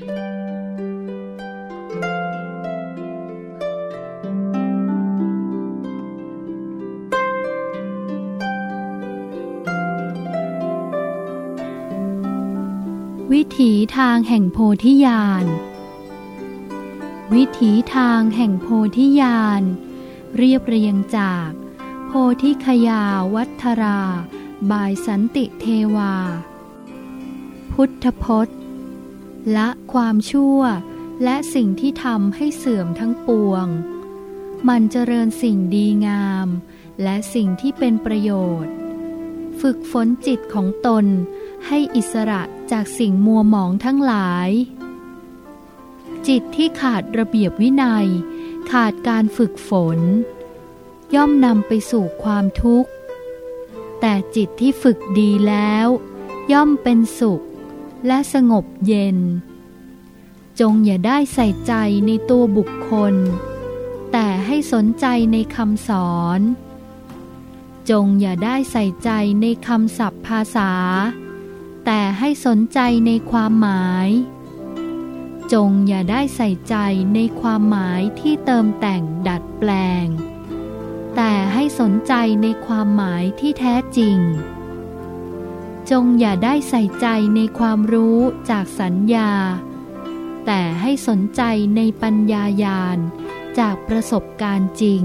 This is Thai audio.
วิถีทางแห่งโพธิญาณ วิถีทางแห่งโพธิญาณ เรียบเรียงจาก โพธิคยาวัฒรา บายสันติเทวา พุทธพจน์ ละความชั่ว และสิ่งที่ทำให้เสื่อมทั้งปวง มันเจริญสิ่งดีงาม และสิ่งที่เป็นประโยชน์ ฝึกฝนจิตของตนให้อิสระจากสิ่งมัวหมองทั้งหลาย จิตที่ขาดระเบียบวินัย ขาดการฝึกฝน ย่อมนำไปสู่ความทุกข์ แต่จิตที่ฝึกดีแล้ว ย่อมเป็นสุข และสงบเย็น จงอย่าได้ใส่ใจในตัวบุคคล แต่ให้สนใจในคำสอน จงอย่าได้ใส่ใจในคำศัพท์ภาษา แต่ให้สนใจในความหมาย จงอย่าได้ใส่ใจในความหมายที่เติมแต่งดัดแปลง แต่ให้สนใจในความหมายที่แท้จริง จงอย่าได้ใส่ใจในความรู้จากสัญญา แต่ให้สนใจในปัญญายาณจากประสบการณ์จริง